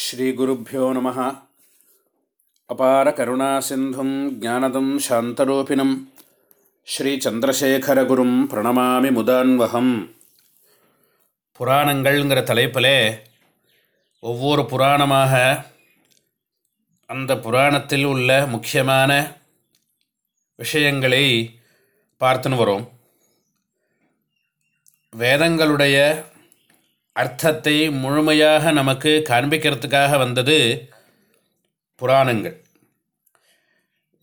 ஸ்ரீகுருப்போ நம. அபார கருணாசிந்தும் ஜானதம் சாந்தரூபிணம். ஸ்ரீச்சந்திரசேகரகுரும் பிரணமாமி முதான்வகம். புராணங்கள்ங்கிற தலைப்பிலே ஒவ்வொரு புராணமாக அந்த புராணத்தில் உள்ள முக்கியமான விஷயங்களை பார்த்துன்னு வரும். வேதங்களுடைய அர்த்தத்தை முழுமையாக நமக்கு காண்பிக்கிறதுக்காக வந்தது புராணங்கள்.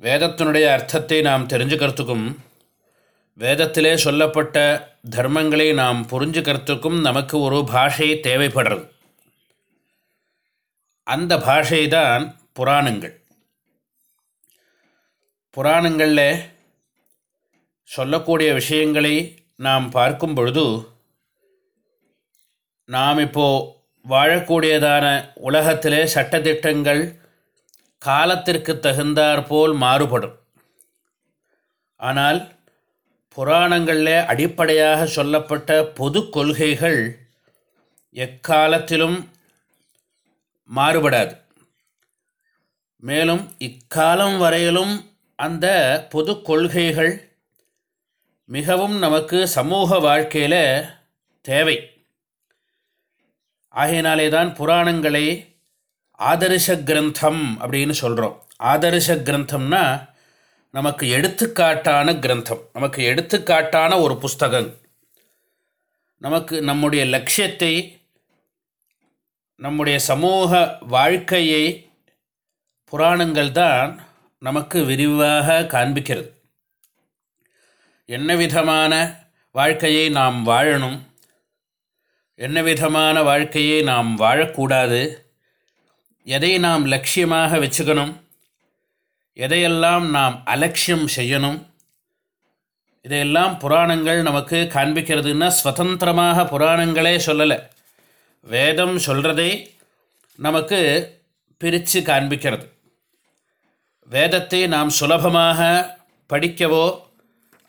வேதத்தினுடைய அர்த்தத்தை நாம் தெரிஞ்சுக்கிறதுக்கும் வேதத்திலே சொல்லப்பட்ட தர்மங்களை நாம் புரிஞ்சுக்கிறதுக்கும் நமக்கு ஒரு பாஷை தேவைப்படுறது. அந்த பாஷை தான் புராணங்கள். புராணங்களில் சொல்லக்கூடிய விஷயங்களை நாம் பார்க்கும் பொழுது நாம் இப்போது வாழக்கூடியதான உலகத்திலே சட்டத்திட்டங்கள் காலத்திற்கு தகுந்தாற்போல் மாறுபடும். ஆனால் புராணங்களில் அடிப்படையாக சொல்லப்பட்ட பொது கொள்கைகள் எக்காலத்திலும் மாறுபடாது. மேலும் இக்காலம் வரையிலும் அந்த பொது கொள்கைகள் மிகவும் நமக்கு சமூக வாழ்க்கையில் தேவை. ஆகையினாலே தான் புராணங்களை ஆதர்ஷ கிரந்தம் அப்படின்னு சொல்கிறோம் ஆதர்ஷ கிரந்தம்னா நமக்கு எடுத்துக்காட்டான கிரந்தம். நமக்கு எடுத்துக்காட்டான ஒரு புஸ்தகம். நமக்கு நம்முடைய லட்சியத்தை நம்முடைய சமூக வாழ்க்கையை புராணங்கள் தான் நமக்கு விரிவாக காண்பிக்கிறது. என்ன விதமான வாழ்க்கையை நாம் வாழணும்? என்ன விதமான வாழ்க்கையை நாம் வாழக்கூடாது? எதை நாம் லட்சியமாக வச்சுக்கணும்? எதையெல்லாம் நாம் அலட்சியம் செய்யணும்? இதையெல்லாம் புராணங்கள் நமக்கு காண்பிக்கிறதுன்னா ஸ்வதந்திரமாக புராணங்களே சொல்லலை. வேதம் சொல்கிறதே நமக்கு பிரித்து காண்பிக்கிறது. வேதத்தை நாம் சுலபமாக படிக்கவோ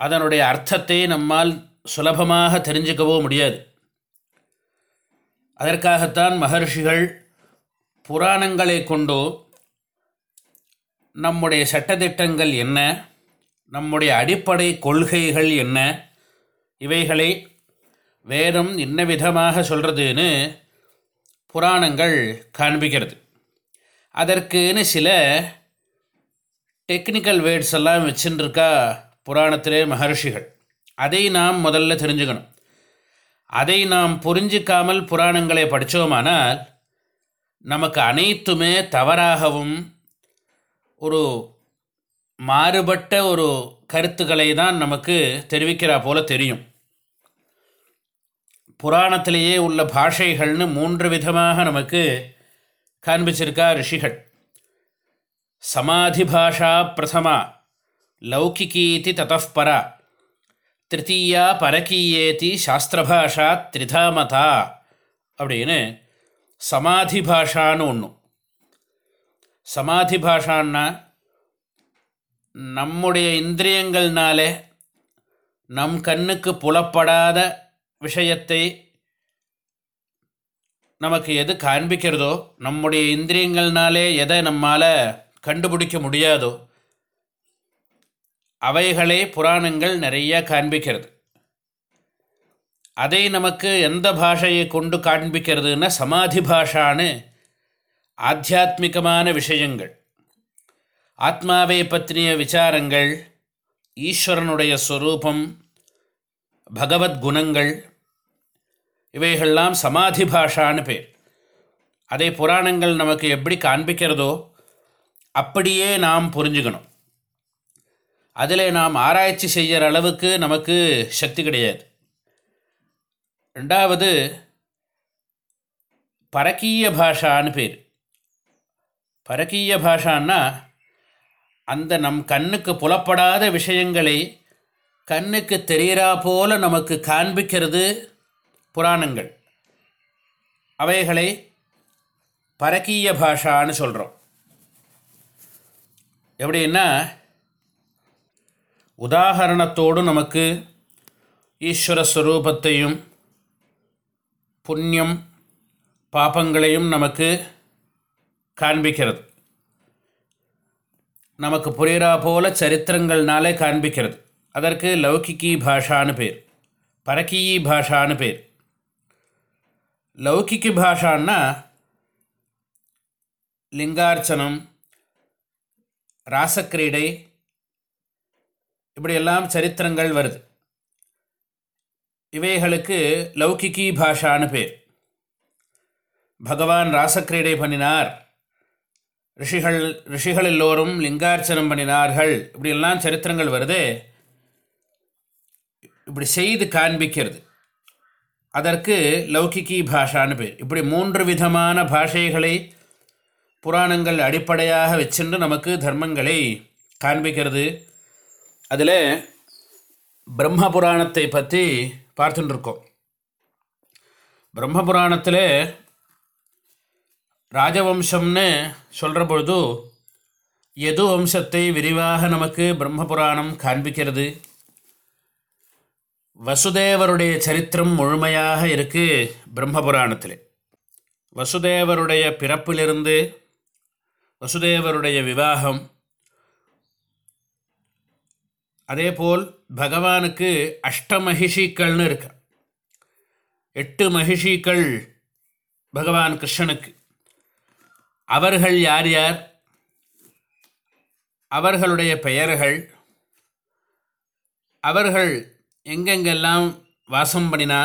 அதனுடைய அர்த்தத்தை நம்மால் சுலபமாக தெரிஞ்சுக்கவோ முடியாது. அதற்காகத்தான் மகர்ஷிகள் புராணங்களை கொண்டு நம்முடைய சட்டத்திட்டங்கள் என்ன நம்முடைய அடிப்படை கொள்கைகள் என்ன இவைகளை வேதம் என்ன விதமாக சொல்கிறதுன்னு புராணங்கள் காண்பிக்கிறது. அதற்குன்னு சில டெக்னிக்கல் வேர்ட்ஸ் எல்லாம் வச்சுருக்கா புராணத்திலே மகர்ஷிகள். அதை நாம் முதல்ல தெரிஞ்சுக்கணும். அதை நாம் புரிஞ்சிக்காமல் புராணங்களை படித்தோமானால் நமக்கு அனைத்துமே தவறாகவும் ஒரு மாறுபட்ட ஒரு கருத்துக்களை தான் நமக்கு தெரிவிக்கிறா போல தெரியும். புராணத்திலேயே உள்ள பாஷைகள்னு மூன்று விதமாக நமக்கு காண்பிச்சிருக்கா ரிஷிகள். சமாதி பாஷா பிரதமா லௌகிகீதி தத்தப்பரா திருத்தீயா பரக்கீயேதி சாஸ்திரபாஷா திரிதாமதா அப்படின்னு சமாதி பாஷான்னு ஒன்று சமாதி பாஷான்னா நம்முடைய இந்திரியங்கள்னாலே நம் கண்ணுக்கு புலப்படாத விஷயத்தை நமக்கு எது காண்பிக்கிறதோ நம்முடைய இந்திரியங்கள்னாலே எதை நம்மால் கண்டுபிடிக்க முடியாதோ அவைகளே புராணங்கள் நிறைய காண்பிக்கிறது. அதை நமக்கு எந்த பாஷையை கொண்டு காண்பிக்கிறதுனா சமாதி பாஷான்னு ஆத்தியாத்மிகமான விஷயங்கள். ஆத்மாவை பற்றிய விசாரங்கள் ஈஸ்வரனுடைய ஸ்வரூபம் பகவத் குணங்கள் இவைகள்லாம் சமாதி பாஷான்னு பேர். அதை புராணங்கள் நமக்கு எப்படி காண்பிக்கிறதோ அப்படியே நாம் புரிஞ்சுக்கணும். அதில் நாம் ஆராய்ச்சி செய்கிற அளவுக்கு நமக்கு சக்தி கிடையாது. ரெண்டாவது பரக்கீய பாஷான்னு பேர். பரக்கீய பாஷான்னா அந்த நம் கண்ணுக்கு புலப்படாத விஷயங்களை கண்ணுக்கு தெரிகிறா போல நமக்கு காண்பிக்கிறது புராணங்கள். அவைகளை பரக்கீய பாஷான்னு சொல்கிறோம் எப்படின்னா உதாகரணத்தோடு நமக்கு ஈஸ்வர ஸ்வரூபத்தையும் புண்ணியம் பாபங்களையும் நமக்கு காண்பிக்கிறது. நமக்கு புரிகிறா போல சரித்திரங்கள்னாலே காண்பிக்கிறது. அதற்கு லௌகிக்கி பாஷான்னு பேர் பரக்கீயி பாஷான்னு பேர். லௌகிக்கு பாஷான்னா லிங்கார்ச்சனம் ராசக்கிரீடை இப்படியெல்லாம் சரித்திரங்கள் வருது. இவைகளுக்கு லௌகிக்கி பாஷான்னு பேர். பகவான் ராசக்கிரீடை பண்ணினார். ரிஷிகள் ரிஷிகள் எல்லோரும் லிங்கார்ச்சனம் பண்ணினார்கள். இப்படியெல்லாம் சரித்திரங்கள் வருது. இப்படி செய்து காண்பிக்கிறது. அதற்கு லௌகிக்கி பாஷான்னு பேர். இப்படி மூன்று விதமான பாஷைகளை புராணங்கள் அடிப்படையாக வச்சுட்டு நமக்கு தர்மங்களை காண்பிக்கிறது. அதில் பிரம்ம புராணத்தை பற்றி பார்த்துட்டுருக்கோம் பிரம்ம புராணத்தில் ராஜவம்சம்னு சொல்கிற பொழுது எது வம்சத்தை விரிவாக நமக்கு பிரம்ம புராணம் காண்பிக்கிறது? வசுதேவருடைய சரித்திரம் முழுமையாக இருக்குது பிரம்ம புராணத்தில் வசுதேவருடைய பிறப்பிலிருந்து வசுதேவருடைய விவாகம் அதேபோல் பகவானுக்கு அஷ்ட மகிஷிக்கள்னு இருக்கு. எட்டு மகிஷிகள் பகவான் கிருஷ்ணனுக்கு. அவர்கள் யார் யார்? அவர்களுடைய பெயர்கள். அவர்கள் எங்கெங்கெல்லாம் வாசம் பண்ணினா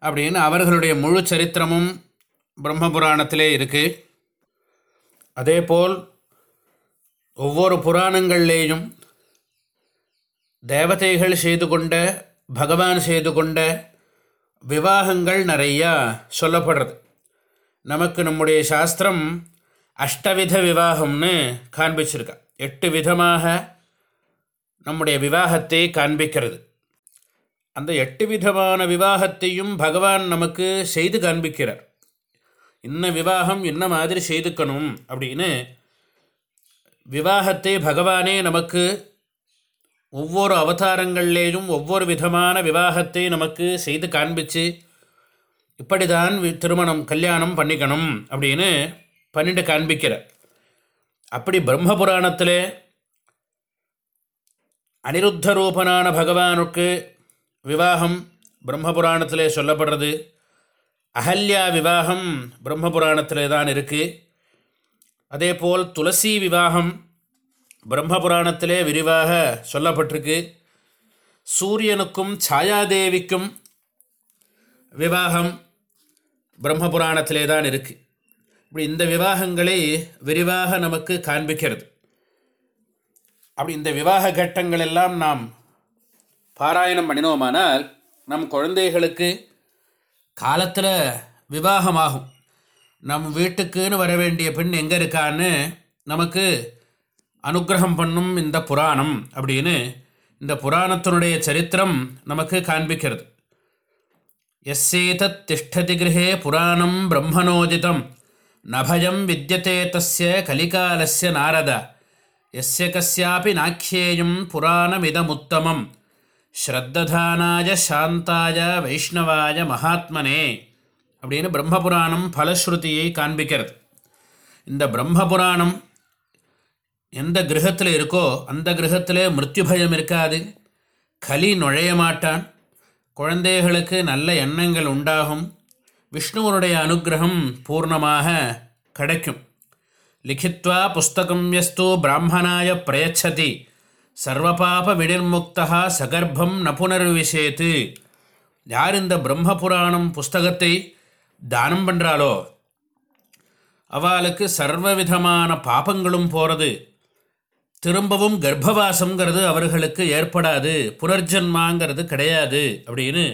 அப்படின்னு அவர்களுடைய முழு சரித்திரமும் பிரம்மபுராணத்திலே இருக்குது அதேபோல் ஒவ்வொரு புராணங்கள்லேயும் தேவதைகள் செய்து கொண்ட பகவான் செய்து கொண்ட விவாகங்கள் நிறையா சொல்லப்படுறது. நமக்கு நம்முடைய சாஸ்திரம் அஷ்டவித விவாகம்னு காண்பிச்சிருக்கா. எட்டு விதமாக நம்முடைய விவாகத்தை காண்பிக்கிறது. அந்த எட்டு விதமான விவாகத்தையும் பகவான் நமக்கு செய்து காண்பிக்கிறார். இன்ன விவாகம் என்ன மாதிரி செய்துக்கணும் அப்படின்னு விவாகத்தை பகவானே நமக்கு ஒவ்வொரு அவதாரங்கள்லேயும் ஒவ்வொரு விதமான விவாகத்தை நமக்கு செய்து காண்பிச்சு இப்படி தான் திருமணம் கல்யாணம் பண்ணிக்கணும் அப்படின்னு பண்ணிட்டு காண்பிக்கிற. அப்படி பிரம்ம புராணத்தில் அனிருத்த ரூபனான பகவானுக்கு விவாகம் பிரம்ம புராணத்திலே சொல்லப்படுறது. அகல்யா விவாகம் பிரம்மபுராணத்தில் தான் இருக்குது அதேபோல் துளசி விவாகம் பிரம்மபுராணத்திலே விரிவாக சொல்லப்பட்டிருக்கு. சூரியனுக்கும் சாயாதேவிக்கும் விவாகம் பிரம்மபுராணத்திலே தான் இருக்குது இப்படி இந்த விவாகங்களை விரிவாக நமக்கு காண்பிக்கிறது. அப்படி இந்த விவாக கட்டங்கள் எல்லாம் நாம் பாராயணம் பண்ணினோமானால் நம் குழந்தைகளுக்கு காலத்தில் விவாகமாகும். நம் வீட்டுக்குன்னு வர வேண்டிய பெண் எங்கே இருக்கான்னு நமக்கு அனுகிரகம் பண்ணும் இந்த புராணம் அப்படின்னு இந்த புராணத்தினுடைய சரித்திரம் நமக்கு காண்பிக்கிறது. எஸ்ஸேதத் திஷ்டதி கிரகே புராணம் பிரம்மனோஜிதம் நபயம் வித்தியதே தஸ்ய கலிகாலஸ்ய நாரத. எஸ்ய கஸ்யாபி நாக்கியேயம் புராணமிதமுத்தமம். ஸ்ரத்ததானாய சாந்தாய வைஷ்ணவாய மகாத்மனே அப்படின்னு பிரம்மபுராணம் பலஸ்ருதியை காண்பிக்கிறது. இந்த பிரம்மபுராணம் எந்த கிரகத்தில் இருக்கோ அந்த கிரகத்தில் மிருத்யு பயம் இருக்காது. கலி நுழைய மாட்டான். குழந்தைகளுக்கு நல்ல எண்ணங்கள் உண்டாகும். விஷ்ணுவனுடைய அனுகிரகம் பூர்ணமாக கிடைக்கும். லிখিத்வா புஸ்தகம் எஸ்து பிராமணாய பிரயச்சதி. சர்வபாப விடிர்முக்தா சகர்ப்பம் ந யார் இந்த பிரம்ம புராணம் புஸ்தகத்தை தானம் பண்ணுறாளோ அவளுக்கு சர்வவிதமான பாபங்களும் போகிறது திரும்பவும் கர்ப்பவாசங்கிறது அவர்களுக்கு ஏற்படாது. புனர்ஜன்மாங்கிறது கிடையாது அப்படின்னு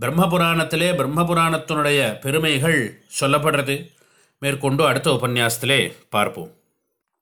பிரம்மபுராணத்திலே பிரம்மபுராணத்தினுடைய பெருமைகள் சொல்லப்படுறது. மேற்கொண்டு அடுத்த உபன்யாசத்திலே பார்ப்போம்.